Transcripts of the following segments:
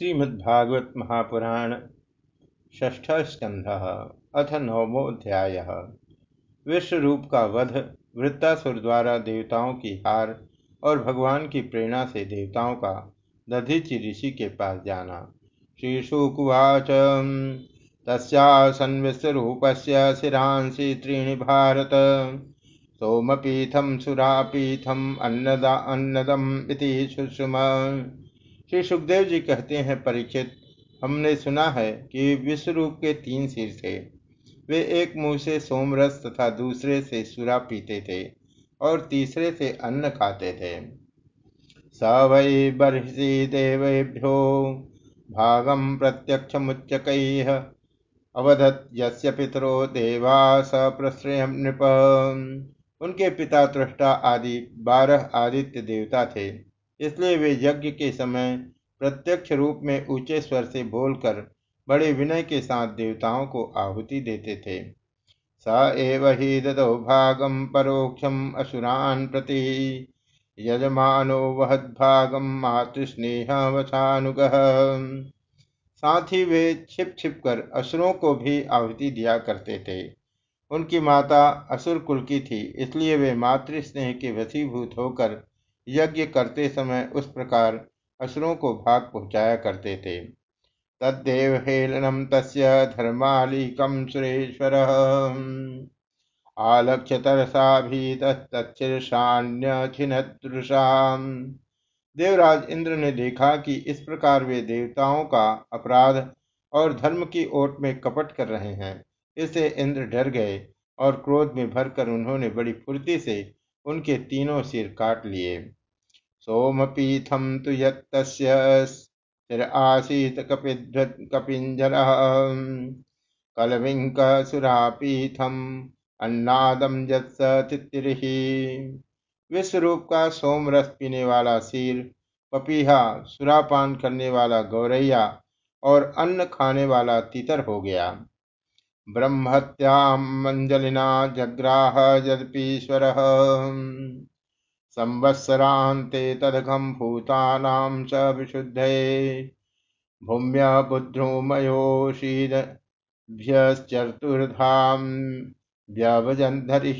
श्रीमद्भागवत महापुराण स्कंध अथ नवमोध्याय विश्व रूप का वध वृत्तासुर द्वारा देवताओं की हार और भगवान की प्रेरणा से देवताओं का दधीचि ऋषि के पास जाना। श्री शुकुवाच तस्यासन विश्वरूपस्य शिरांसि त्रीणि भारत। सोमपीथम सुरापीथम अन्नदा अन्नदम इति श्री सुखदेव जी कहते हैं परीक्षित हमने सुना है कि विश्वरूप के तीन सिर थे। वे एक मुँह से सोमरस तथा दूसरे से सुरा पीते थे और तीसरे से अन्न खाते थे। स वै बर्षि देवेभ्यो भागम प्रत्यक्ष मुच्चक अवधत यस्य पितरो देवा स प्रश्रय नृप। उनके पिता तृष्टा आदि बारह आदित्य देवता थे। इसलिए वे यज्ञ के समय प्रत्यक्ष रूप में ऊँचे स्वर से बोलकर बड़े विनय के साथ देवताओं को आहुति देते थे। स एव ही ददो भागम परोक्षम असुरान प्रति। यजमानो वहद्भागम मातृस्नेहवसानुग साथ ही वे छिप छिप कर असुरों को भी आहुति दिया करते थे। उनकी माता असुर कुल की थी, इसलिए वे मातृस्नेह के वसीभूत होकर यज्ञ करते समय उस प्रकार असुरों को भाग पहुँचाया करते थे। तद्देव हेलनम तस्य धर्मालिकम सुरेश्वर। आलक्ष्य तरसा भी देवराज इंद्र ने देखा कि इस प्रकार वे देवताओं का अपराध और धर्म की ओट में कपट कर रहे हैं। इससे इंद्र डर गए और क्रोध में भरकर उन्होंने बड़ी फुर्ती से उनके तीनों सिर काट लिए। सोमपीठम तो यस्य आसीत कपिञ्जरः कलविङ्कसुरापीठम अन्नादम यत्तिरिहि विश्वरूप का सोमरस पीने वाला सिर, पपीहा सुरापान करने वाला गौरैया और अन्न खाने वाला तितर हो गया। ब्रह्मत्याम मंजलिना जग्राह यदपीश्वर संवत्सरान्ते तदघं भूतानां स विशुद्धये भूम्या बुद्ध्रोमयोषीदभ्यश्चतुर्धाम व्यभजनधरिः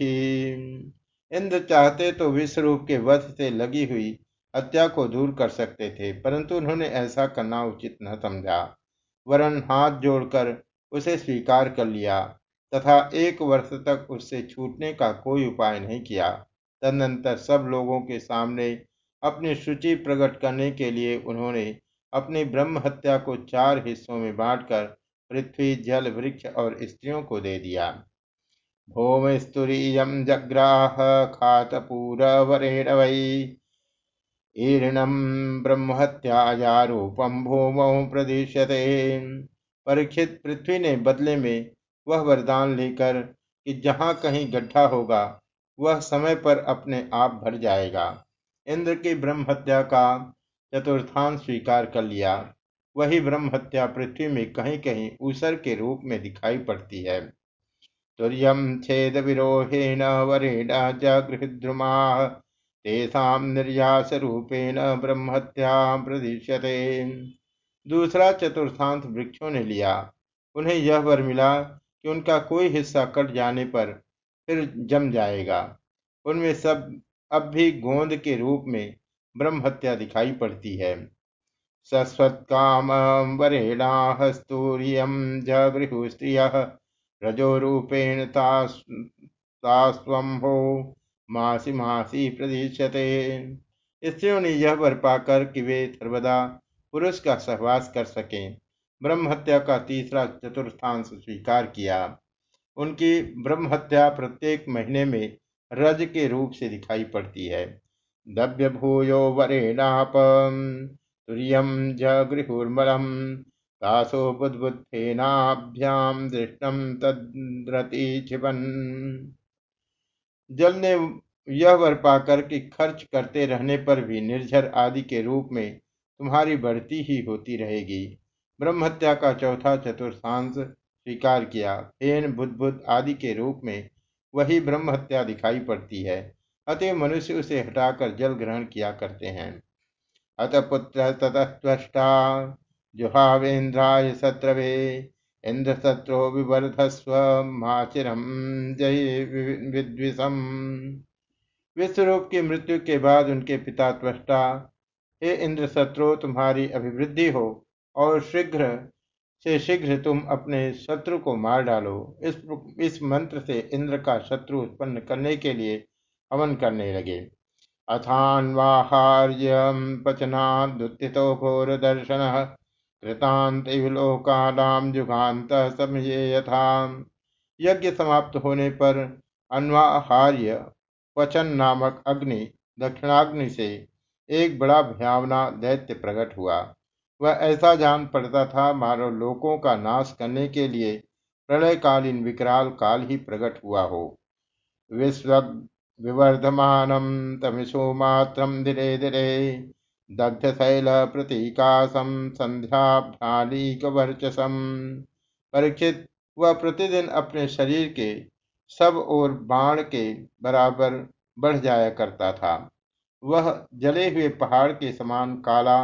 इंद्र चाहते तो विश्वरूप के वध से लगी हुई हत्या को दूर कर सकते थे, परंतु उन्होंने ऐसा करना उचित न समझा। वरन हाथ जोड़कर उसे स्वीकार कर लिया, तथा एक वर्ष तक उससे छूटने का कोई उपाय नहीं किया। तदनंतर सब लोगों के सामने अपनी शुचि प्रकट करने के लिए उन्होंने अपनी ब्रह्म हत्या को चार हिस्सों में बांटकर पृथ्वी, जल, वृक्ष और स्त्रियों को दे दिया। भौम स्तुरीयम जग्राह खात वरेण वै ईर्णम ब्रह्महत्याया रूपम भूमौ प्रदिश्यते। परीक्षित पृथ्वी ने बदले में वह वरदान लेकर कि जहाँ कहीं गड्ढा होगा वह समय पर अपने आप भर जाएगा। इंद्र की ब्रह्म हत्या का चतुर्थांश स्वीकार कर लिया। वही ब्रह्म हत्या पृथ्वी में कहीं कहीं ऊसर के रूप में दिखाई पड़ती है। तुर्यम छेद विरोहेण वरेण जगृद्रुमा तेषाम निर्यास रूपेण ब्रह्मत्या प्रदृश्यते दूसरा चतुर्थांत वृक्षों ने लिया। उन्हें यह वर मिला कि उनका कोई हिस्सा कट जाने पर फिर जम जाएगा। उनमें सब, अब भी गोंद के रूप में ब्रह्म हत्या दिखाई पड़ती है। सस्वत काम वरेणास्तूर्यम जगृहु स्त्रिय रजो रूपेण तास्वंभो मासी मासी प्रदीक्षते स्त्रियों ने यह वर पाकर कि वे सर्वदा पुरुष का सहवास कर सकें। ब्रह्म हत्या का तीसरा चतुर्थांश स्वीकार किया। उनकी ब्रह्म हत्या प्रत्येक महीने में रज के रूप से दिखाई पड़ती है। दव्य भूयो वरेणाप तुर्यम जगृहुर्मलम, तासो बुद्बुद्धेनाभ्याम दृष्टम तद्रति छिपन। जल ने यह वर पाकर कि खर्च करते रहने पर भी निर्झर आदि के रूप में तुम्हारी बढ़ती ही होती रहेगी। ब्रह्मत्या का चौथा चतुर्थांश स्वीकार किया। फेन बुद्ध आदि के रूप में वही ब्रह्म हत्या दिखाई पड़ती है, अतः मनुष्य उसे हटाकर जल ग्रहण किया करते हैं। अत पुत्र ततस्ता जुहावेन्द्राय शत्रवे इंद्र शत्रो विवर्धस्व माचिरम जय विद्विषम। विश्वरूप की मृत्यु के बाद उनके पिता त्वष्टा, हे इंद्र शत्रु तुम्हारी अभिवृद्धि हो और शीघ्र से शीघ्र तुम अपने शत्रु को मार डालो। इस इस मंत्र से इंद्र का शत्रु उत्पन्न करने के लिए हवन करने लगे। अथान्वाहार्यम पचनादुत्थितो घोर दर्शन कृतांत लोकानाम जुगान्त समय यथा यज्ञ समाप्त होने पर अन्वाहार्य पचन नामक अग्नि, दक्षिणाग्नि से एक बड़ा भयावना दैत्य प्रकट हुआ। वह ऐसा जान पड़ता था मानो लोकों का नाश करने के लिए प्रलयकालीन विकराल काल ही प्रकट हुआ हो। विश्व विवर्धमानम तमिशो मात्रम धीरे धीरे दग्ध शैल प्रतीकाशम संध्याभ्रालिक परीक्षित वह प्रतिदिन अपने शरीर के सब और बाण के बराबर बढ़ जाया करता था। वह जले हुए पहाड़ के समान काला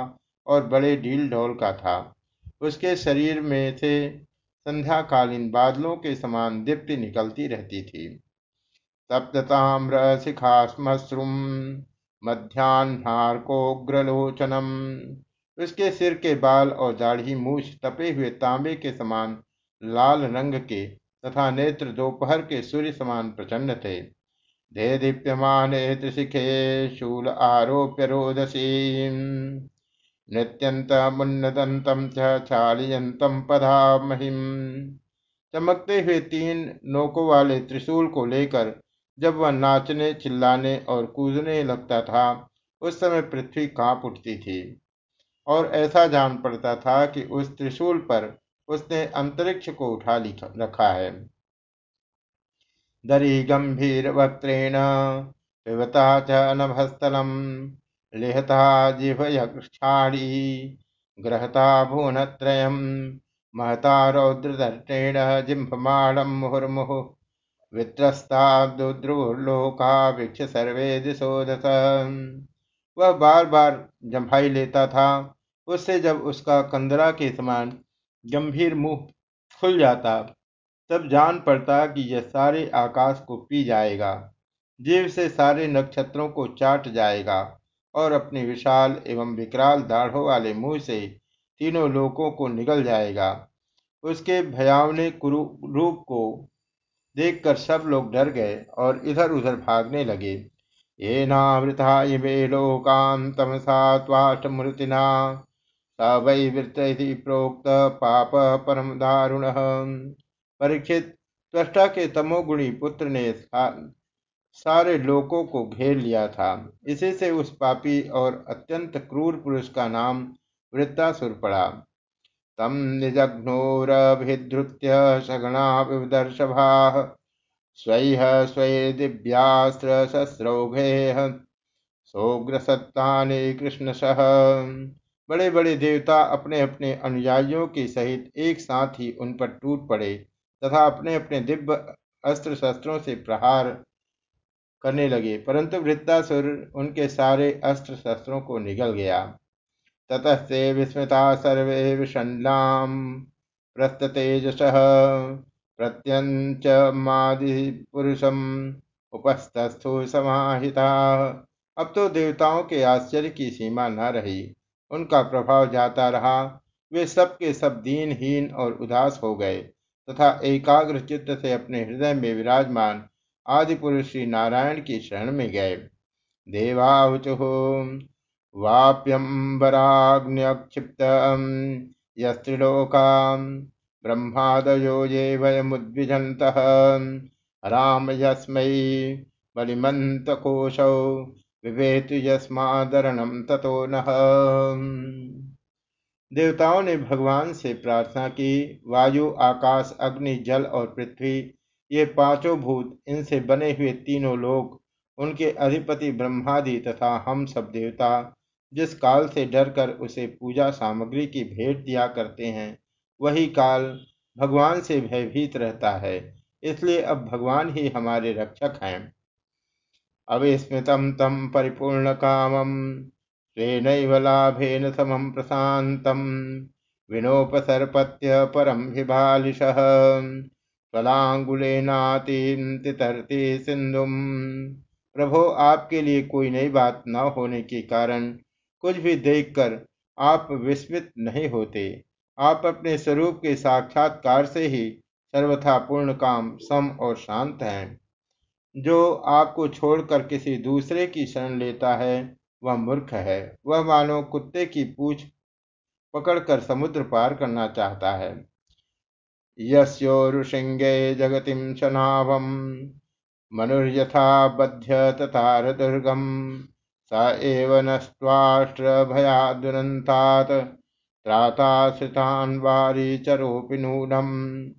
और बड़े ढील ढोल का था। उसके शरीर में से संध्याकालीन बादलों के समान दीप्ति निकलती रहती थी। सप्तताम्र शिखाश्मश्रुम मध्यान्हारकोग्रलोचनम उसके सिर के बाल और दाढ़ी मूछ तपे हुए तांबे के समान लाल रंग के तथा नेत्र दोपहर के सूर्य समान प्रचंड थे। दे दीप्यमान त्रिशिखे शूल आरोप्य रोदसी नृत्यंतमुन्नदंतम चालियंतम पदा महिम चमकते हुए तीन नोकों वाले त्रिशूल को लेकर जब वह नाचने, चिल्लाने और कूदने लगता था, उस समय पृथ्वी काँप उठती थी और ऐसा जान पड़ता था कि उस त्रिशूल पर उसने अंतरिक्ष को उठा रखा है। दरी गंभीर वक्त्रेण पिबता च लिहता जिह्वयक्षाणी ग्रहता भुवनत्रयम्। महता रौद्रदर्टेण जिम्भमाणं मुहुर्मुहुः। वित्रस्ताद्रुर्लोका वीक्ष सर्वे दश वह बार बार जम्भाई लेता था। उससे जब उसका कंदरा के समान गंभीर मुँह खुल जाता, तब जान पड़ता कि यह सारे आकाश को पी जाएगा। जीव से सारे नक्षत्रों को चाट जाएगा। और अपनी विशाल एवं विकराल दाढ़ों वाले मुँह से तीनों लोकों को निगल जाएगा। उसके भयावने रूप को देखकर सब लोग डर गए और इधर उधर भागने लगे। ये नावृता इमे लोकान तमसा त्वाष्टमूर्तिना स प्रोक्त पाप परम दारुण। परीक्षित, त्वष्टा के तमोगुणी पुत्र ने सारे लोकों को घेर लिया था। इसी से उस पापी और अत्यंत क्रूर पुरुष का नाम वृत्तासुर पड़ा। तम निजघ्नोरभिधृत्य सगणा विदर्शभा स्वैह स्वै दिव्यास्त्र शस्त्रौघे सौग्रसत्तानि कृष्ण सह बड़े बड़े देवता अपने अपने अनुयायियों के सहित एक साथ ही उन पर टूट पड़े, तथा अपने अपने दिव्य अस्त्र शस्त्रों से प्रहार करने लगे। परंतु वृत्तासुर उनके सारे अस्त्र शस्त्रों को निगल गया। ततस्ते विस्मृता सर्वे विषण्णाम प्रस्ततेजस प्रत्यंच पुरुषम उपस्थस्थु समाहिता। अब तो देवताओं के आश्चर्य की सीमा न रही। उनका प्रभाव जाता रहा। वे सब के सब दीनहीन और उदास हो गए तथा एकाग्र चित्त से अपने हृदय में विराजमान आदि पुरुष श्री नारायण की शरण में गए। देवाचु वाप्यंबराग्न्यक्षिप्त यस्त्रिलोका ब्रह्मादयो ये वयमुद्विजंत राम यस्मै बलिमंतकोशौ विवेतु यस्मादरणम ततो न। देवताओं ने भगवान से प्रार्थना की, वायु, आकाश, अग्नि, जल और पृथ्वी ये पाँचों भूत, इनसे बने हुए तीनों लोग, उनके अधिपति ब्रह्मादि तथा हम सब देवता, जिस काल से डरकर उसे पूजा सामग्री की भेंट दिया करते हैं, वही काल भगवान से भयभीत रहता है, इसलिए अब भगवान ही हमारे रक्षक हैं। अविस्मृतम तम परिपूर्ण कामम स्वेनैव लाभेन समं प्रशान्तम् विनोपसर्पत्य परम विभालिशः स्वलांगुलेनातितरती सिंधुम। प्रभो, आपके लिए कोई नई बात न होने के कारण कुछ भी देखकर आप विस्मित नहीं होते। आप अपने स्वरूप के साक्षात्कार से ही सर्वथा पूर्ण काम, सम और शांत हैं। जो आपको छोड़कर किसी दूसरे की शरण लेता है, वह मूर्ख है। वह मानो कुत्ते की पूछ पकड़कर समुद्र पार करना चाहता है। यस्योरुशिंगे जगतिम शनावम मनुर्यथा बध्य तथा दुर्गम स एव नूनम्।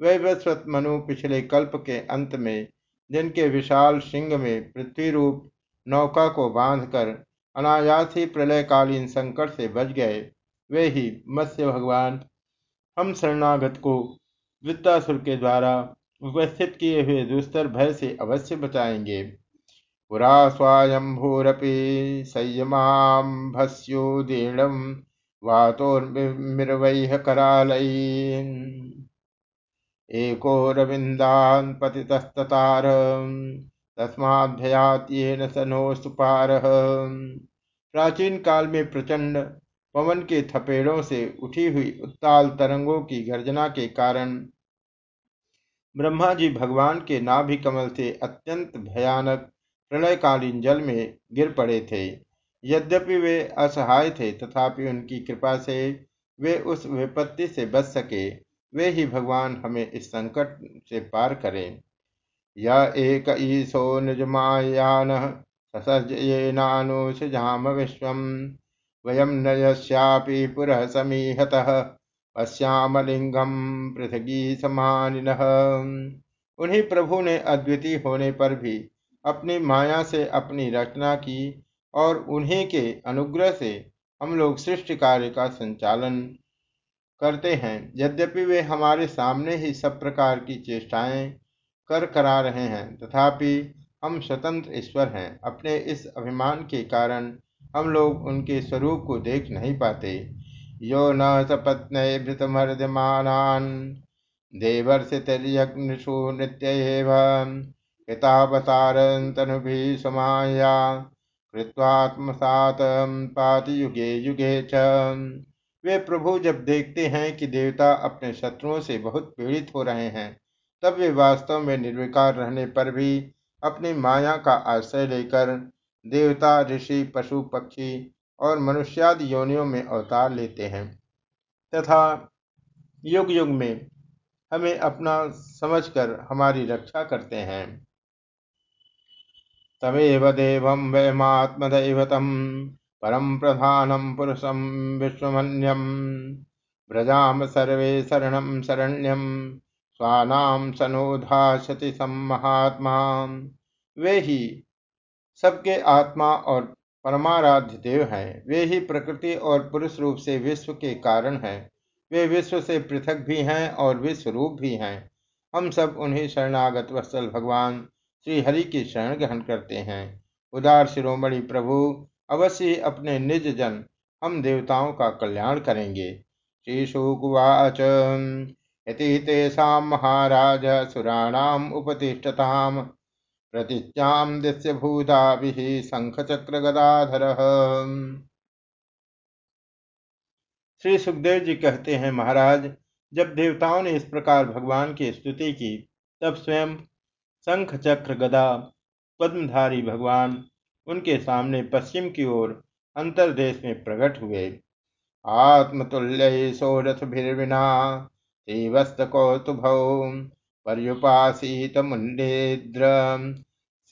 वैवस्वत मनु पिछले कल्प के अंत में, जिनके विशाल सिंह में पृथ्वी रूप नौका को बांधकर अनायास ही प्रलयकालीन संकट से बच गए, वे ही मत्स्य भगवान। हम शरणागत को वृत्तासुर के द्वारा उपस्थित किए हुए दुस्तर भय से अवश्य बचाएँगे। पुरा स्वायंभूरपि संयमाभस्योदीर्णम वातोर्मिर्वैह करालयीन्। एको रविन्दान् पतितस्ततार तस्माभ्ययात येन सनोस्तु प्राचीन काल में प्रचंड पवन के थपेड़ों से उठी हुई उत्ताल तरंगों की गर्जना के कारण ब्रह्मा जी भगवान के नाभि कमल से अत्यंत भयानक, प्रलयकालीन जल में गिर पड़े थे। यद्यपि वे असहाय थे, तथापि उनकी कृपा से वे उस विपत्ति से बच सके, वे ही भगवान हमें इस संकट से पार करें। यह एक ईशो निजमायान ससर्जयेनानुसृजाम विश्व वयम न यस्यापि पुरः समीहतः पश्यामलिंगम पृथ्वी समान उन्हीं प्रभु ने अद्वितीय होने पर भी अपनी माया से अपनी रचना की और उन्हीं के अनुग्रह से हम लोग सृष्टि कार्य का संचालन करते हैं। यद्यपि वे हमारे सामने ही सब प्रकार की चेष्टाएँ कर करा रहे हैं, तथापि हम स्वतंत्र ईश्वर हैं। अपने इस अभिमान के कारण हम लोग उनके स्वरूप को देख नहीं पाते। यो न सपत्नैभृतमर्दमानान् देवर्षितिर्यज्ञषु नित्य एव हितावतारन्तनुभिः समाया कृत्वात्मसात पाति युगे युगे च। वे प्रभु जब देखते हैं कि देवता अपने शत्रुओं से बहुत पीड़ित हो रहे हैं, तब वे वास्तव में निर्विकार रहने पर भी अपनी माया का आश्रय लेकर देवता, ऋषि, पशु, पक्षी और मनुष्यादि योनियों में अवतार लेते हैं। तथा युग युग में हमें अपना समझकर हमारी रक्षा करते हैं। तमेव देवं वयमात्मदैवतम परम प्रधानम पुरुषम विश्वमन्यम। व्रजाम सर्वे शरण शरण्यम स्वानाम सनोधाशति महात्मा वे ही सबके आत्मा और परमाराध्य देव हैं। वे ही प्रकृति और पुरुष रूप से विश्व के कारण हैं। वे विश्व से पृथक भी हैं और विश्व रूप भी हैं। हम सब उन्हें शरणागत वत्सल भगवान श्री हरि की शरण ग्रहण करते हैं। उदार शिरोमणि प्रभु, अवश्य अपने निज जन, हम देवताओं का कल्याण करेंगे। श्री शुकुवाच इति तेषा महाराज सुराणाम उपतिष्ठताम। प्रतिज्ञाम दिश्य भूताभिः चक्र गदाधर श्री सुखदेव जी कहते हैं, महाराज, जब देवताओं ने इस प्रकार भगवान की स्तुति की, तब स्वयं शंख चक्र गदा पद्मधारी भगवान, उनके सामने पश्चिम की ओर अंतरदेश में प्रकट हुए। आत्मतुल्य सोरथ भिर्विना श्रीवस्त कौतुभ पर्युपासीत मुंडेद्र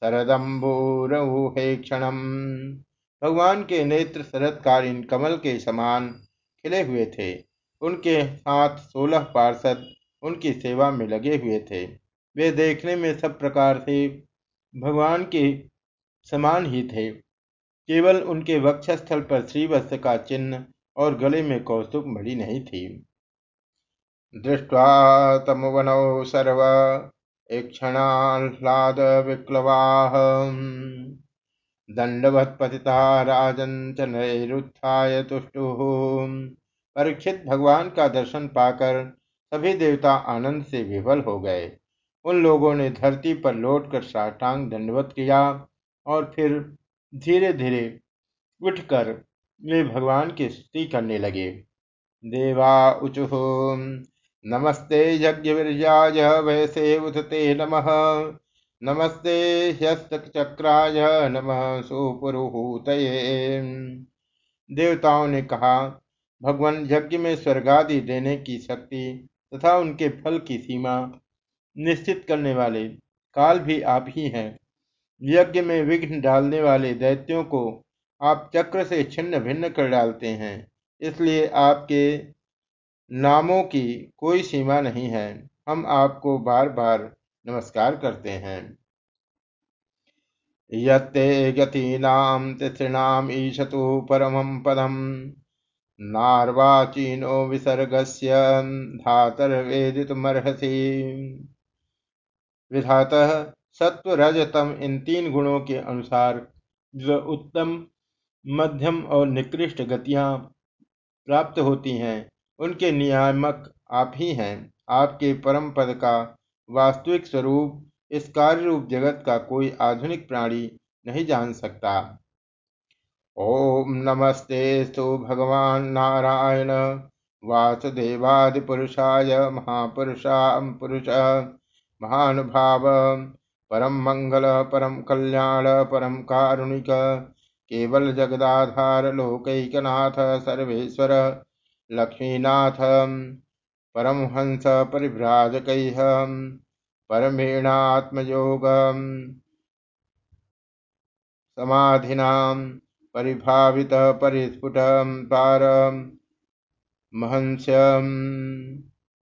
शरदम्बूरहे क्षण भगवान के नेत्र शरदकालीन कमल के समान खिले हुए थे। उनके साथ सोलह पार्षद उनकी सेवा में लगे हुए थे। वे देखने में सब प्रकार से भगवान के समान ही थे। केवल उनके वक्षस्थल पर श्रीवत्स का चिन्ह और गले में कौस्तुभ मणि नहीं थी। दृष्ट्वा तमुवनौ सर्व क्षणाह्लाद विक्लवाह दंडवत पतिता राजन च नैरुत्थाय तुष्टुः। परीक्षित भगवान का दर्शन पाकर सभी देवता आनंद से विवल हो गए। उन लोगों ने धरती पर लौटकर साष्टांग दंडवत किया और फिर धीरे धीरे उठकर वे भगवान की स्तुति करने लगे। देवा उचुः। नमस्ते यज्ञवीर्याय उदते नमः। नमस्ते ह्यस्तचक्राय, नमः सुपुरुहूतये। देवताओं ने कहा, भगवान यज्ञ में स्वर्गादि देने की शक्ति तथा उनके फल की सीमा निश्चित करने वाले काल भी आप ही हैं। यज्ञ में विघ्न डालने वाले दैत्यों को आप चक्र से छिन्न भिन्न कर डालते हैं, इसलिए आपके नामों की कोई सीमा नहीं है। हम आपको बार बार नमस्कार करते हैं। यत्ते गतीनां तिसृणाम् ईशतु परमं पदम। नार्वाचीनो विसर्गस्य धातर्वेदितुमर्हसि। विधातः सत्व रजतम इन तीन गुणों के अनुसार जो उत्तम, मध्यम और निकृष्ट गतियाँ प्राप्त होती हैं उनके नियामक आप ही हैं। आपके परम पद का वास्तविक स्वरूप, इस कार्य रूप जगत का कोई आधुनिक प्राणी नहीं जान सकता। ओम नमस्ते स्तु भगवान नारायण। वासुदेवादिपुरुषाय महापुरुषा पुरुष। महानुभाव, परम मंगल, परम कल्याण, परम कारुणिक। केवल जगदाधार, लोकैकनाथ, सर्वेश्वर। लक्ष्मीनाथ परमहंस परिभ्राजक परमेणात्मयोग समाधिना परिभावित परिस्फुट पार महंस्यम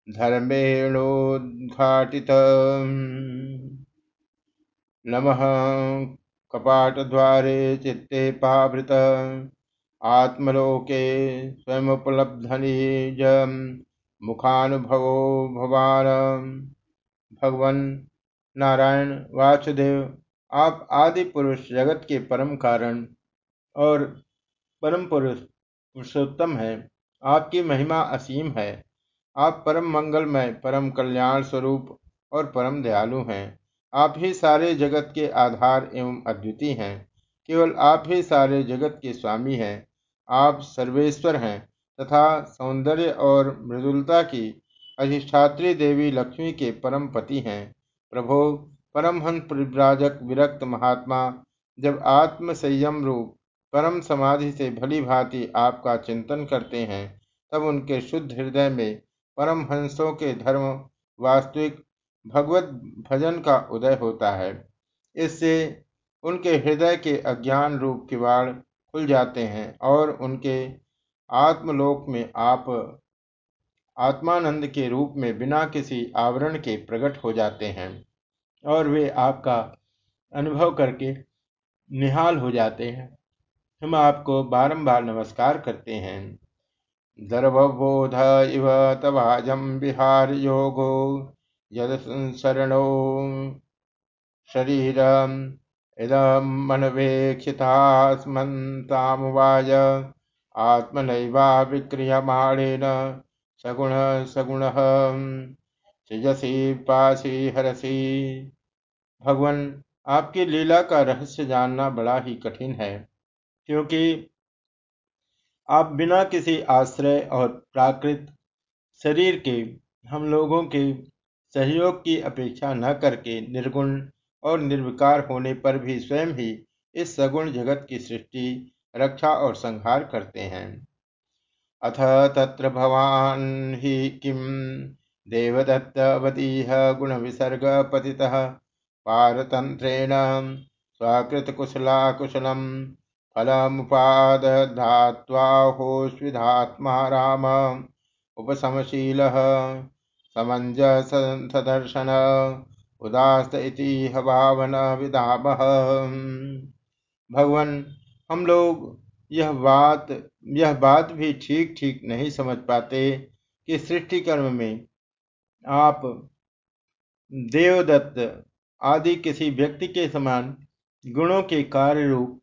धर्मेणोद्घाटित नमः। कपाटद्वारे चित्ते पावृत। आत्मलोके स्वयमुपलब्धनिज मुखानुभवो भवान। भगवान नारायण, वासुदेव, आप आदि पुरुष जगत के परम कारण और परम पुरुष पुरुषोत्तम है। आपकी महिमा असीम है। आप परम मंगलमय, परम कल्याण स्वरूप और परम दयालु हैं। आप ही सारे जगत के आधार एवं अद्वितीय हैं। केवल आप ही सारे जगत के स्वामी हैं। आप सर्वेश्वर हैं तथा सौंदर्य और मृदुलता की अधिष्ठात्री देवी लक्ष्मी के परम पति हैं। प्रभो, परमहंस परिव्राजक विरक्त महात्मा, जब आत्म संयम रूप परम समाधि से भली भांति आपका चिंतन करते हैं, तब उनके शुद्ध हृदय में परम हंसों के धर्म, वास्तविक भगवत भजन का उदय होता है। इससे उनके हृदय के अज्ञान रूप किवाड़ खुल जाते हैं और उनके आत्मलोक में आप आत्मानंद के रूप में बिना किसी आवरण के प्रकट हो जाते हैं और वे आपका अनुभव करके निहाल हो जाते हैं। हम आपको बारंबार नमस्कार करते हैं। दर्भबोध इव तवाजम विहार योगो यद शरणो शरीर इदम मनवेक्षितास्मन्तामुवाय आत्मनैवा विक्रियमाणेन सगुण सगुण। सृजसी पासी हरसी। भगवान, आपकी लीला का रहस्य जानना बड़ा ही कठिन है, क्योंकि आप बिना किसी आश्रय और प्राकृत शरीर के, हम लोगों के सहयोग की अपेक्षा न करके निर्गुण और निर्विकार होने पर भी स्वयं ही इस सगुण जगत की सृष्टि, रक्षा और संहार करते हैं। अथ तत्र भवान् हि किं? देवदत्तवतीह गुणविसर्गपतितः पारतन्त्रेण स्वकृतकुशलाकुशलं फलमुपादधात्वाहोस्विधात्मा राम उपशमशीलः समञ्जसदर्शन उदास्त भावन विदामः। भगवान, हम लोग यह बात यह बात भी ठीक ठीक नहीं समझ पाते कि सृष्टि कर्म में आप देवदत्त आदि किसी व्यक्ति के समान गुणों के कार्य रूप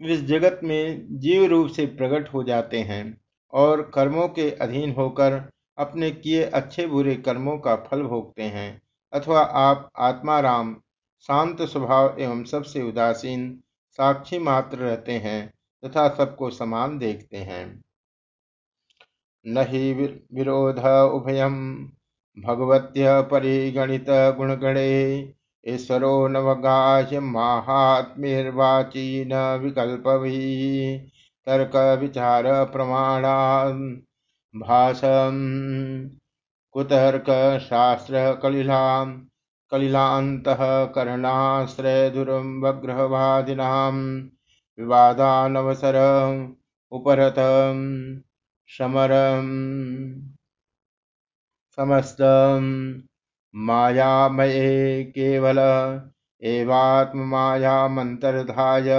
इस जगत में जीव रूप से प्रकट हो जाते हैं और कर्मों के अधीन होकर अपने किए अच्छे बुरे कर्मों का फल भोगते हैं। अथवा आप आत्माराम शांत स्वभाव एवं सबसे उदासीन साक्षी मात्र रहते हैं तथा सबको समान देखते हैं। नहीं विरोध उभयम भगवत्य परिगणित गुणगणे, ईश्वरो नवगाह्य माहात्म्यवाची न विकल्प तर्क विचार प्रमाणा भाषम कुतर्क शास्त्र कलिला कलिलान्तः करणाश्रय दुर्वग्रहवादिनां विवादानवसर उपरत समरम समस्त मायामये केवल एवात्ममायामन्तर्धाय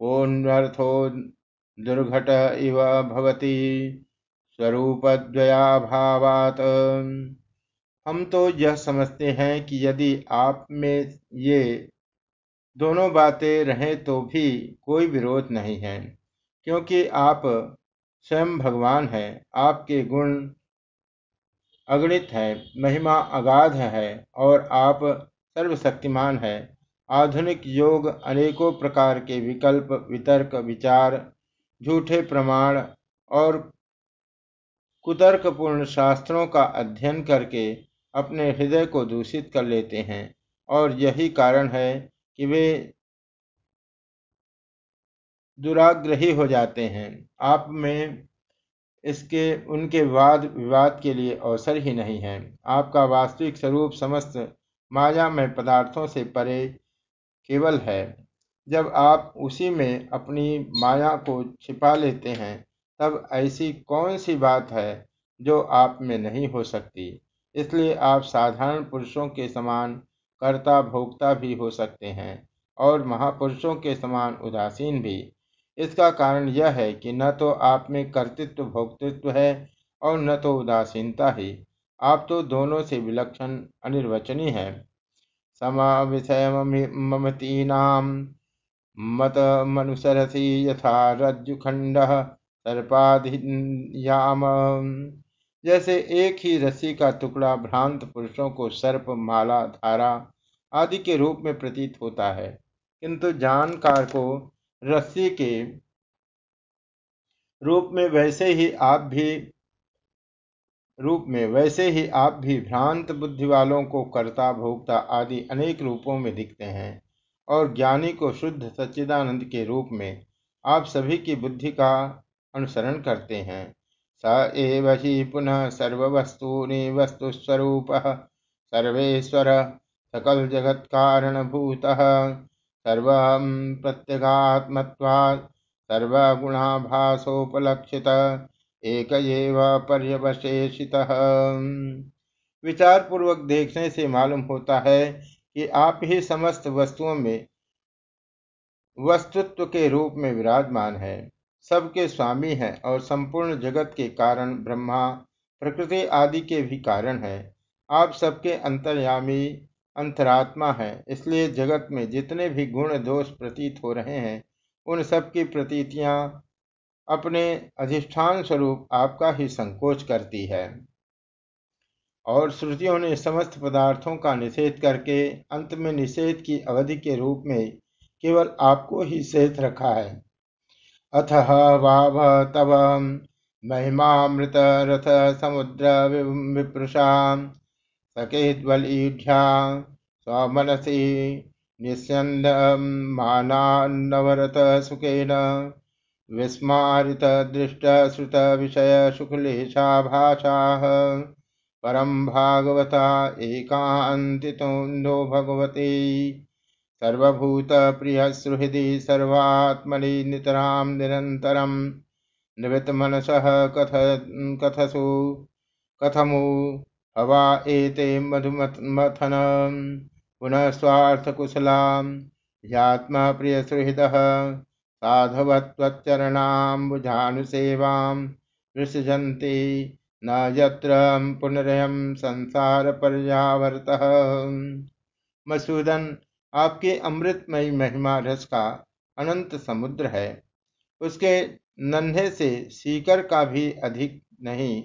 कोऽन्वर्थो दुर्घट इव भवति। स्वरूपद्वयाभावात्। हम तो यह समझते हैं कि यदि आप में ये दोनों बातें रहें तो भी कोई विरोध नहीं है, क्योंकि आप स्वयं भगवान हैं, आपके गुण अगणित है, महिमा अगाध है और आप सर्वशक्तिमान है। आधुनिक योग अनेकों प्रकार के विकल्प, वितर्क, विचार, झूठे प्रमाण और कुतर्कपूर्ण शास्त्रों का अध्ययन करके अपने हृदय को दूषित कर लेते हैं और यही कारण है कि वे दुराग्रही हो जाते हैं। आप में इसके, उनके वाद विवाद के लिए अवसर ही नहीं है। आपका वास्तविक स्वरूप समस्त माया में पदार्थों से परे केवल है। जब आप उसी में अपनी माया को छिपा लेते हैं तब ऐसी कौन सी बात है जो आप में नहीं हो सकती? इसलिए आप साधारण पुरुषों के समान कर्ता भोक्ता भी हो सकते हैं और महापुरुषों के समान उदासीन भी। इसका कारण यह है कि न तो आप में कर्तृत्व भोक्तृत्व है और न तो उदासीनता ही। आप तो दोनों से विलक्षण अनिर्वचनीय है। समा विषय ममतीनाम मत मनुसरसी यथा रज्जुखंड सर्पाधियाम जैसे एक ही रस्सी का टुकड़ा भ्रांत पुरुषों को सर्प, माला, धारा आदि के रूप में प्रतीत होता है। किंतु जानकार को रस्सी के रूप में वैसे ही आप भी, रूप में वैसे ही आप भी भ्रांत बुद्धि वालों को कर्ता, भोक्ता आदि अनेक रूपों में दिखते हैं और ज्ञानी को शुद्ध सच्चिदानंद के रूप में आप सभी की बुद्धि का अनुसरण करते हैं। स एव ही पुनः सर्वस्तूनि वस्तुस्वरूप, सर्वेश्वर सकल जगत कारणभूत, सर्व प्रत्यगात्मत्वात्, सर्वगुणाभासोपलक्षित, एक पर्यवशेषित। विचार पूर्वक देखने से मालूम होता है कि आप ही समस्त वस्तुओं में, वस्तुत्व के रूप में विराजमान है। सबके स्वामी हैं और संपूर्ण जगत के कारण ब्रह्मा, प्रकृति आदि के भी कारण है। आप सबके अंतर्यामी, अंतरात्मा हैं। इसलिए जगत में जितने भी गुण दोष प्रतीत हो रहे हैं, उन सब की प्रतीतियाँ अपने अधिष्ठान स्वरूप आपका ही संकोच करती है। और श्रुतियों ने समस्त पदार्थों का निषेध करके अंत में निषेध की अवधि के रूप में केवल आपको ही शेष रखा है। अथ वाव तव महिमामृत रथ समुद्र विप्रषा सकेद्वलीढ्या स्वमनसि निस्यन्दमानान्नवरत सुखेन विस्मारितदृष्टश्रुतविषयशुक्लेशाभाषाः परं भागवता एकान्तितो भगवती सर्वभूतप्रियसुहृदि सर्वात्मनि नितरां निरन्तरं। निवृत्तमनसः कथ, कथसु, कथमु, हवा एते मधुमथन, पुनः स्वार्थकुशलां ह्यात्मप्रियसुहृदः साधवत्वच्चरणाम्बुजानुसेवां विसृजन्ति न यत्र पुनरयं संसार पर्यावर्तः मसूदन आपके अमृतमयी महिमा रस का अनंत समुद्र है। उसके नन्हे से सीकर का भी अधिक नहीं,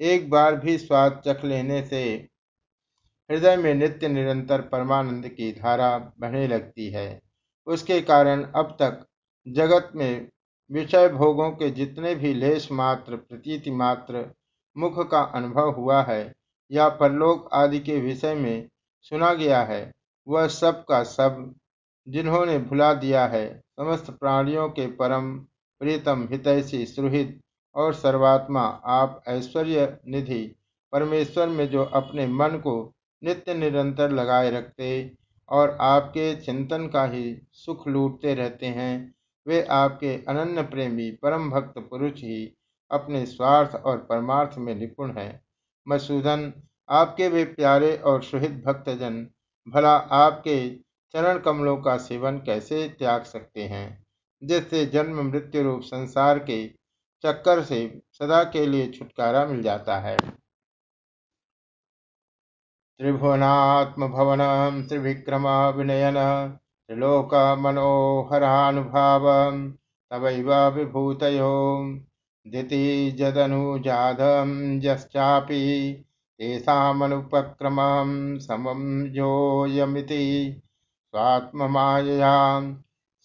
एक बार भी स्वाद चख लेने से हृदय में नित्य निरंतर परमानंद की धारा बहने लगती है। उसके कारण अब तक जगत में विषय भोगों के जितने भी लेश मात्र, प्रतीति मात्र, मुख का अनुभव हुआ है या परलोक आदि के विषय में सुना गया है वह सब का सब, जिन्होंने भुला दिया है, समस्त प्राणियों के परम प्रीतम हितैषी, सुहृद और सर्वात्मा, आप ऐश्वर्य निधि, परमेश्वर में जो अपने मन को नित्य निरंतर लगाए रखते और आपके चिंतन का ही सुख लूटते रहते हैं, वे आपके अनन्य प्रेमी, परम भक्त पुरुष ही अपने स्वार्थ और परमार्थ में निपुण हैं। मसूदन आपके वे प्यारे और सुहित भक्तजन भला आपके चरण कमलों का सेवन कैसे त्याग सकते हैं? जिससे जन्म, मृत्यु रूप संसार के चक्कर से सदा के लिए छुटकारा मिल जाता है। त्रिभुवनात्म भवन त्रिविक्रम विनयन त्रिलोक मनोहरानुभाव तवैव विभूतयो दिति जदनुजाधं यश्चापि तेषामनुपक्रमं समं योऽयमिति स्वात्ममाययां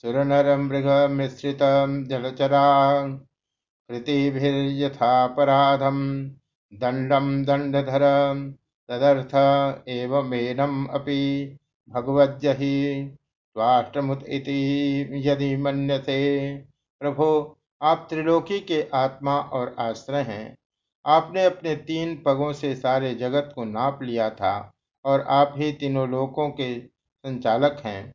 सुरनरमृगमिश्रितं जलचरा कृतिभिर्यथापराधं दंडम दंडधर तदर्थ एवमेनम् अपि भगवज्जहि स्वाष्टमुत यदि मन्यसे प्रभो, आप त्रिलोकी के आत्मा और आश्रय हैं। आपने अपने तीन पगों से सारे जगत को नाप लिया था और आप ही तीनों लोकों के संचालक हैं।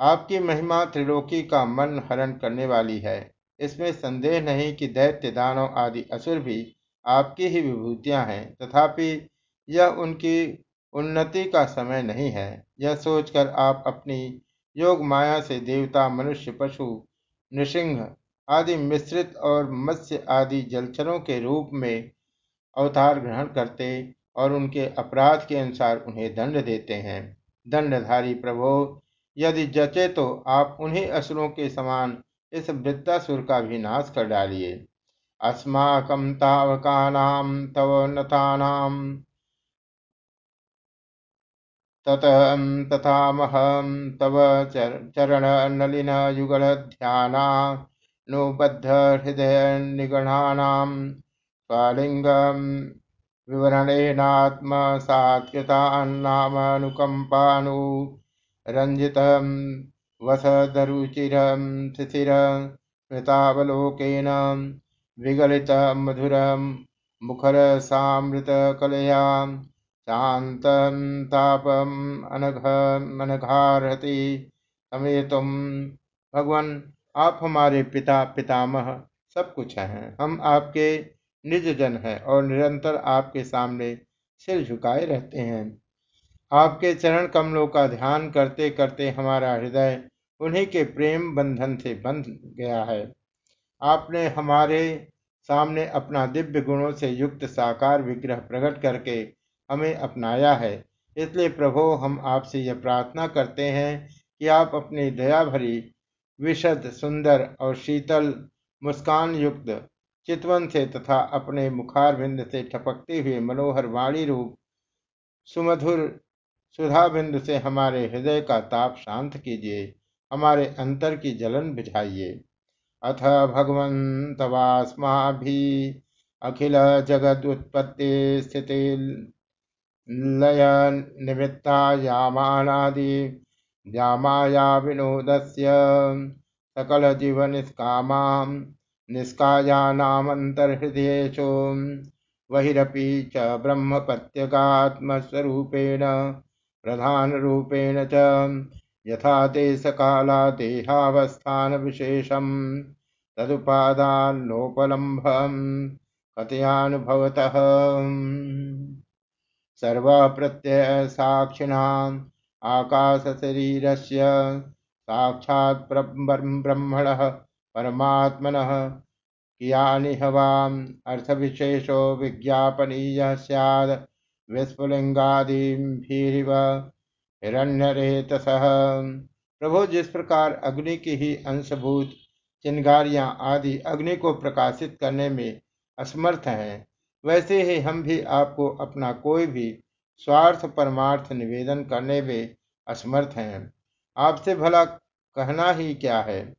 आपकी महिमा त्रिलोकी का मन हरण करने वाली है। इसमें संदेह नहीं कि दैत्य, दानव आदि असुर भी आपकी ही विभूतियाँ हैं, तथापि यह उनकी उन्नति का समय नहीं है। यह सोचकर आप अपनी योग माया से देवता, मनुष्य, पशु, नृसिंह आदि मिश्रित और मत्स्य आदि जलचरों के रूप में अवतार ग्रहण करते और उनके अपराध के अनुसार उन्हें दंड देते हैं। दंडधारी प्रभो, यदि जचे तो आप उन्हीं असुरों के समान इस वृत्तासुर का भी नाश कर डालिए। अस्माकं तावकानां तव नतानां ततः तथामहं तव चरणनलिनयुगलध्यानानुबद्धहृदयनिगणानां स्वालिङ्गं विवरणेनात्मसात्कृतान्नामानुकम्पानु रञ्जितं वसदरुचिरं शिशिर स्मृतावलोकेन विगलितमधुरं मुखरसामृतकलया शान्तं तापम् अनघ अनघारहति समेतुम भगवान आप हमारे पिता, पितामह सब कुछ हैं। हम आपके निज जन हैं और निरंतर आपके सामने सिर झुकाए रहते हैं। आपके चरण कमलों का ध्यान करते करते हमारा हृदय उन्हीं के प्रेम बंधन से बंध गया है। आपने हमारे सामने अपना दिव्य गुणों से युक्त साकार विग्रह प्रकट करके हमें अपनाया है। इसलिए प्रभो, हम आपसे यह प्रार्थना करते हैं कि आप अपनी दया भरी विशद, सुंदर और शीतल मुस्कान युक्त चितवन से तथा अपने मुखार बिंद से ठपकते हुए मनोहर वाणी रूप सुमधुर सुधा बिंदु से हमारे हृदय का ताप शांत कीजिए, हमारे अंतर की जलन बुझाइए। अथ भगवंत वास्मा भी अखिल जगद उत्पत्ति स्थिति लय निमित्ता यामानादि यामाया विनोदस्य सकल जीव निष्कामा निष्कायानामन्तर्हृदयेषु बहिरपि च ब्रह्मपत्यगात्मस्वरूपेण प्रधानरूपेण च यथा देशकालादेहावस्थानविशेषं तदुपादानोपलम्भं कथयानुभवतः। सर्वप्रत्ययसाक्षिणाम् आकाशशरीरस्य साक्षात् ब्रह्मणः परमात्मनः। कियानिह वाम् अर्थविशेषो विज्ञापनीयः स्याद्। विस्फुलिंगादिभिरिव हिरण्यरेतसः। प्रभु, जिस प्रकार अग्नि की ही अंशभूत, चिंगारियाँ आदि अग्नि को प्रकाशित करने में असमर्थ हैं, वैसे ही हम भी आपको अपना कोई भी स्वार्थ परमार्थ निवेदन करने में असमर्थ हैं। आपसे भला कहना ही क्या है?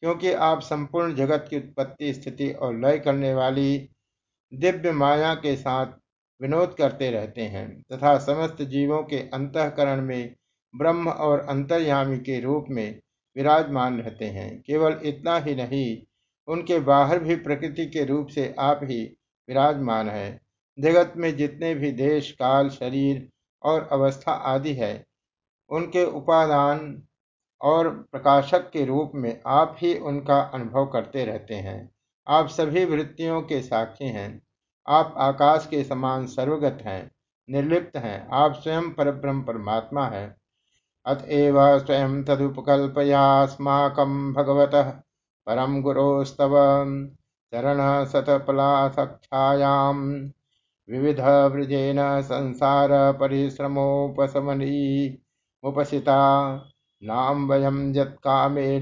क्योंकि आप संपूर्ण जगत की उत्पत्ति, स्थिति और लय करने वाली दिव्य माया के साथ विनोद करते रहते हैं तथा समस्त जीवों के अंतकरण में ब्रह्म और अंतर्यामी के रूप में विराजमान रहते हैं। केवल इतना ही नहीं, उनके बाहर भी प्रकृति के रूप से आप ही विराजमान है। जगत में जितने भी देश, काल, शरीर और अवस्था आदि है, उनके उपादान और प्रकाशक के रूप में आप ही उनका अनुभव करते रहते हैं। आप सभी वृत्तियों के साक्षी हैं। आप आकाश के समान सर्वगत हैं, निर्लिप्त हैं। आप स्वयं परब्रह्म परमात्मा हैं। अतएव स्वयं तदुपकल्पयास्माकं भगवत परम गुरोस्तव। चरण सतपलासक्षायां विविध वृजेन संसार परिश्रमोपशमनी उपसिता नाम वयम यत्कामेनोपसादिता।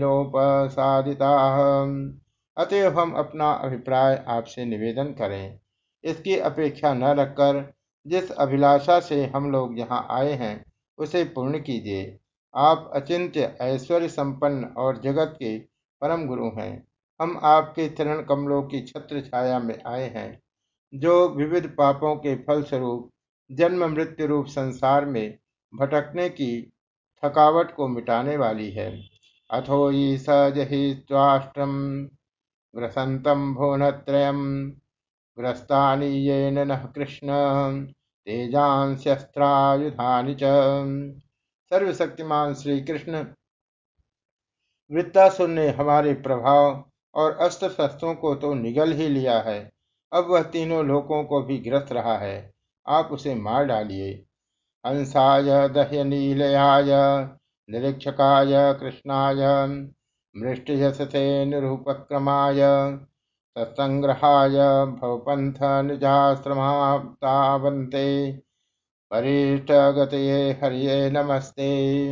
अतएव हम अपना अभिप्राय आपसे निवेदन करें। इसकी अपेक्षा न रखकर जिस अभिलाषा से हम लोग यहाँ आए हैं, उसे पूर्ण कीजिए। आप अचिंत्य ऐश्वर्य संपन्न और जगत के परम गुरु हैं। हम आपके चरण कमलों की छत्र छाया में आए हैं। जो विविध पापों के फलस्वरूप जन्म मृत्यु रूप संसार में भटकने की थकावट को मिटाने वाली है। अथो सजहि स्वाष्ट्रम ग्रसंतम भुवनत्रयम ग्रस्तानि येन नः कृष्ण तेजांस्यस्त्रायुधानि च। सर्वशक्तिमान श्री कृष्ण वृत्तासुर ने हमारे प्रभाव और अस्त्र शस्त्रों को तो निगल ही लिया है। अब वह तीनों लोकों को भी ग्रस्त रहा है। आप उसे मार डालिए। हंसाय, दह्य नीलयाय, निरीक्षकाय, कृष्णाय मृष्टियसते निरूपक्रमाय तत्संग्रहाय भवपंथ निजाश्रमावन्ते परिष्टगत हरिये नमस्ते।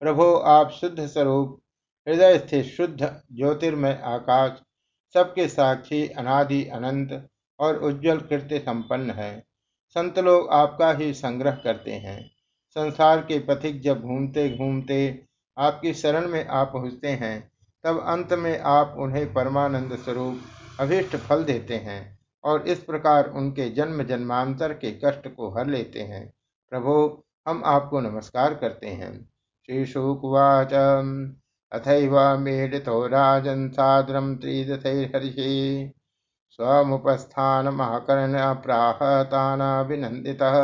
प्रभो, आप शुद्ध स्वरूप हृदय स्थित शुद्ध ज्योतिर्मय आकाश सबके साक्षी अनादि अनंत और उज्जवल कृत्य संपन्न है। संत लोग आपका ही संग्रह करते हैं। संसार के पथिक जब घूमते घूमते आपकी शरण में आप पहुँचते हैं, तब अंत में आप उन्हें परमानंद स्वरूप अभिष्ट फल देते हैं और इस प्रकार उनके जन्म जन्मांतर के कष्ट को हर लेते हैं। प्रभो, हम आपको नमस्कार करते हैं। श्री शुकुवाच अथैव मीडितो राजन् सादरं त्रिदशैर्हरिः स्वमुपस्थानमाकर्ण प्राह तानाभिनंदितः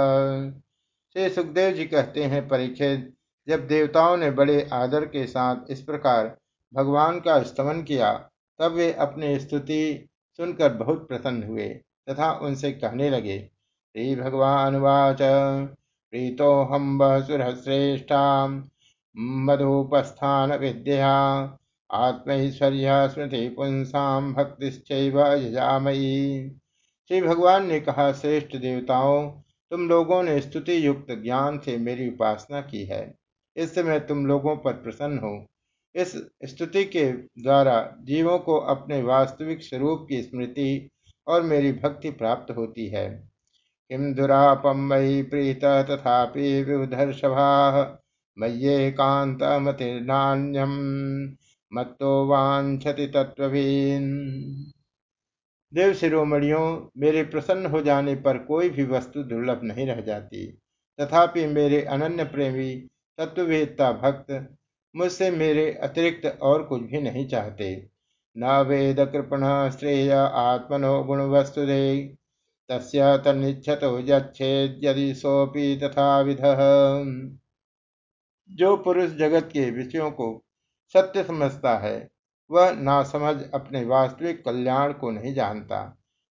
श्री सुखदेव जी कहते हैं परीक्षित जब देवताओं ने बड़े आदर के साथ इस प्रकार भगवान का स्तमन किया, तब वे अपनी स्तुति सुनकर बहुत प्रसन्न हुए तथा उनसे कहने लगे श्री भगवान, वाच। प्रीतो हम मधुपस्थान विद्या आत्मैश्वर्य स्मृति पुंसाम भक्तिश्चैव यजामयी। श्री भगवान ने कहा, श्रेष्ठ देवताओं, तुम लोगों ने स्तुति युक्त ज्ञान से मेरी उपासना की है। इससे मैं तुम लोगों पर प्रसन्न हूँ। इस स्तुति के द्वारा जीवों को अपने वास्तविक स्वरूप की स्मृति और मेरी भक्ति प्राप्त होती है। किम दुरापम मयि प्रीत तथापि विधर्षभा मय्येकान्तमतिर्नान्यं मत्तो वांछति तत्वीन देव शिरोमणियों, मेरे प्रसन्न हो जाने पर कोई भी वस्तु दुर्लभ नहीं रह जाती। तथापि मेरे अनन्य प्रेमी, तत्ववेत्ता भक्त, मुझसे मेरे अतिरिक्त और कुछ भी नहीं चाहते। न वेद कृपण श्रेय आत्मनो गुण वस्तु तस्य यदि सोपि तथा विध जो पुरुष जगत के विषयों को सत्य समझता है, वह नासमझ अपने वास्तविक कल्याण को नहीं जानता।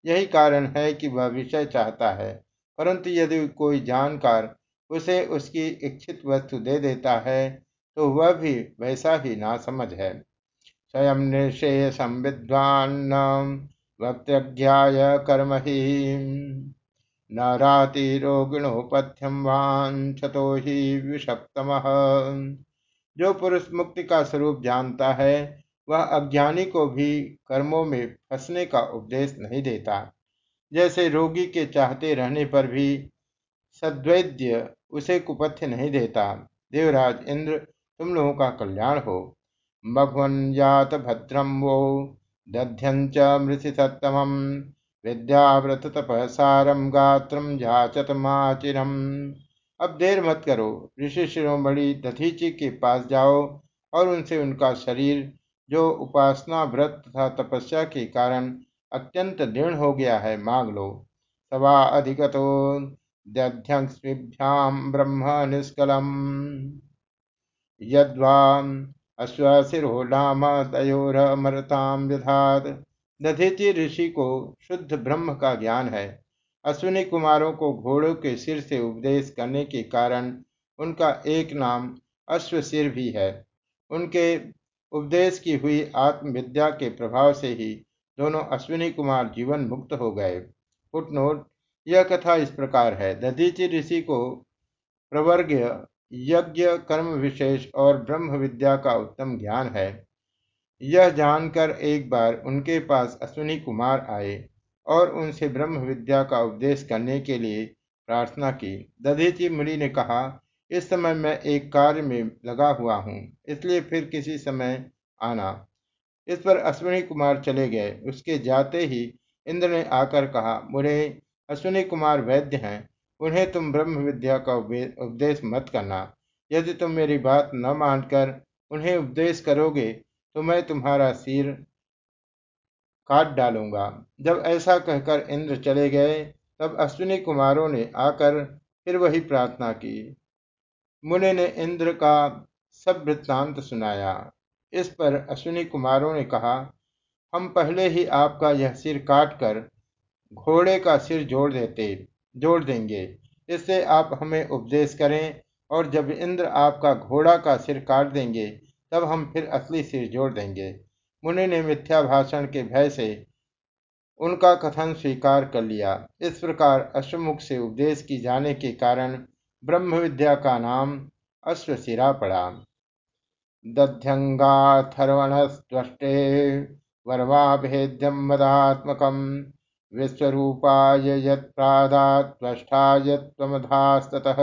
यही कारण है कि वह विषय चाहता है, परंतु यदि कोई जानकार उसे उसकी इच्छित वस्तु दे देता है तो वह भी वैसा ही नासमझ है। स्वयं निश्चय संविद्वान वक्तज्ञाय कर्म ही नारातिरोगिणोपथ्यम वांछतो ही विषप्तम। जो पुरुष मुक्ति का स्वरूप जानता है, वह अज्ञानी को भी कर्मों में फंसने का उपदेश नहीं देता। जैसे रोगी के चाहते रहने पर भी सद्वैद्य उसे कुपथ्य नहीं देता। देवराज इंद्र, तुम लोगों का कल्याण हो। मघवन जात भद्रम वो, दध्यं च मृषि सत्तम विद्याव्रत तपसारम गात्रम जाचत माचिरम अब देर मत करो, ऋषि शिरोमणि दधीची के पास जाओ और उनसे उनका शरीर, जो उपासना व्रत तथा तपस्या के कारण अत्यंत दृढ़ हो गया है, मांग लो। सवा अधिकतो दध्यंस्भ्याम ब्रह्म निष्कलम। यद्वाम अश्वशिरो नाम तयोरमरताम विधात। दधीचि ऋषि को शुद्ध ब्रह्म का ज्ञान है। अश्विनी कुमारों को घोड़ों के सिर से उपदेश करने के कारण उनका एक नाम अश्वशिर भी है। उनके उपदेश की हुई आत्मविद्या के प्रभाव से ही दोनों अश्विनी कुमार जीवन मुक्त हो गए। फुटनोट, यह कथा इस प्रकार है। दधीचि ऋषि को प्रवर्ग यज्ञ, कर्म विशेष और ब्रह्म विद्या का उत्तम ज्ञान है। यह जानकर एक बार उनके पास अश्विनी कुमार आए और उनसे ब्रह्म विद्या का उपदेश करने के लिए प्रार्थना की। दधीची मुनि ने कहा, इस समय मैं एक कार्य में लगा हुआ हूँ, इसलिए फिर किसी समय आना। इस पर अश्विनी कुमार चले गए। उसके जाते ही इंद्र ने आकर कहा, मुरे, अश्विनी कुमार वैद्य हैं, उन्हें तुम ब्रह्म विद्या का उपदेश मत करना। यदि तुम मेरी बात न मानकर उन्हें उपदेश करोगे तो मैं तुम्हारा सिर काट डालूँगा। जब ऐसा कहकर इंद्र चले गए, तब अश्विनी कुमारों ने आकर फिर वही प्रार्थना की। मुनि ने इंद्र का सब वृत्तांत सुनाया। इस पर अश्विनी कुमारों ने कहा, हम पहले ही आपका यह सिर काट कर घोड़े का सिर जोड़ देते, जोड़ देंगे। इससे आप हमें उपदेश करें और जब इंद्र आपका घोड़ा का सिर काट देंगे तब हम फिर असली सिर जोड़ देंगे। मुनि ने मिथ्या भाषण के भय से उनका कथन स्वीकार कर लिया। इस प्रकार अश्वमुख से उपदेश की जाने के कारण ब्रह्म विद्या का नाम अश्वशिरा पड़ा। दध्यंगाथर्वणस्त्वष्टे वर्वाभेद्यम मदात्मकम विश्वरूपाय त्वमधास्ततः।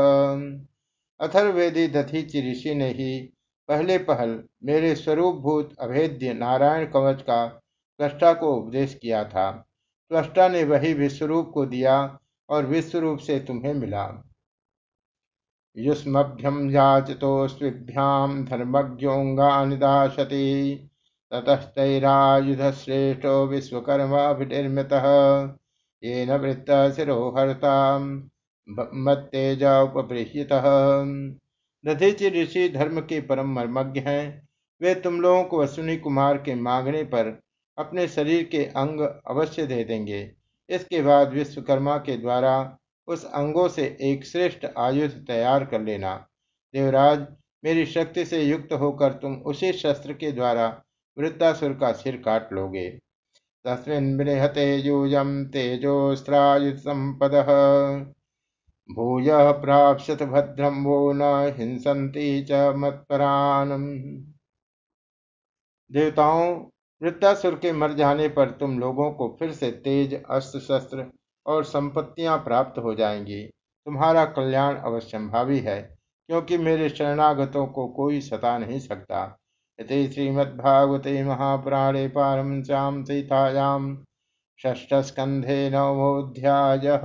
अथर्वेदी दधीचि ऋषि ने ही पहले पहल मेरे स्वरूप भूत अभेद्य नारायण कवच का त्वष्टा को उपदेश किया था। त्वष्टा ने वही विश्वरूप को दिया और विश्वरूप से तुम्हें मिला। युष्मभ्यम याचितोस्विभ्याम धर्मज्ञोंगा निदाशति ततस्तैरायुधश्रेष्ठो विश्वकर्माभिनिर्मितः येन वृत्तशिरोहर्ता मत्तेज उपबृह्यतः दधीचि ऋषि धर्म के परम मर्मज्ञ हैं। वे तुम लोगों को अश्विनी कुमार के मांगने पर अपने शरीर के अंग अवश्य दे देंगे। इसके बाद विश्वकर्मा के द्वारा उस अंगों से एक श्रेष्ठ आयुध तैयार कर लेना। देवराज, मेरी शक्ति से युक्त होकर तुम उसी शस्त्र के द्वारा वृद्धासुर का सिर काट लोगे। तस्मिन् बृहते यूयम तेजोस्त्रायुध संपद भूय प्राप्त भद्रम वो न हिंसंती च मत्परान देवताओं वृत्तासुर के मर जाने पर तुम लोगों को फिर से तेज, अस्त्र शस्त्र और संपत्तियाँ प्राप्त हो जाएँगी। तुम्हारा कल्याण अवश्यंभावी है, क्योंकि मेरे शरणागतों को कोई सता नहीं सकता। इति श्रीमद्भागवते महापुराणे पारमश्यां सीतायां षष्ठस्कन्धे नवमोऽध्यायः।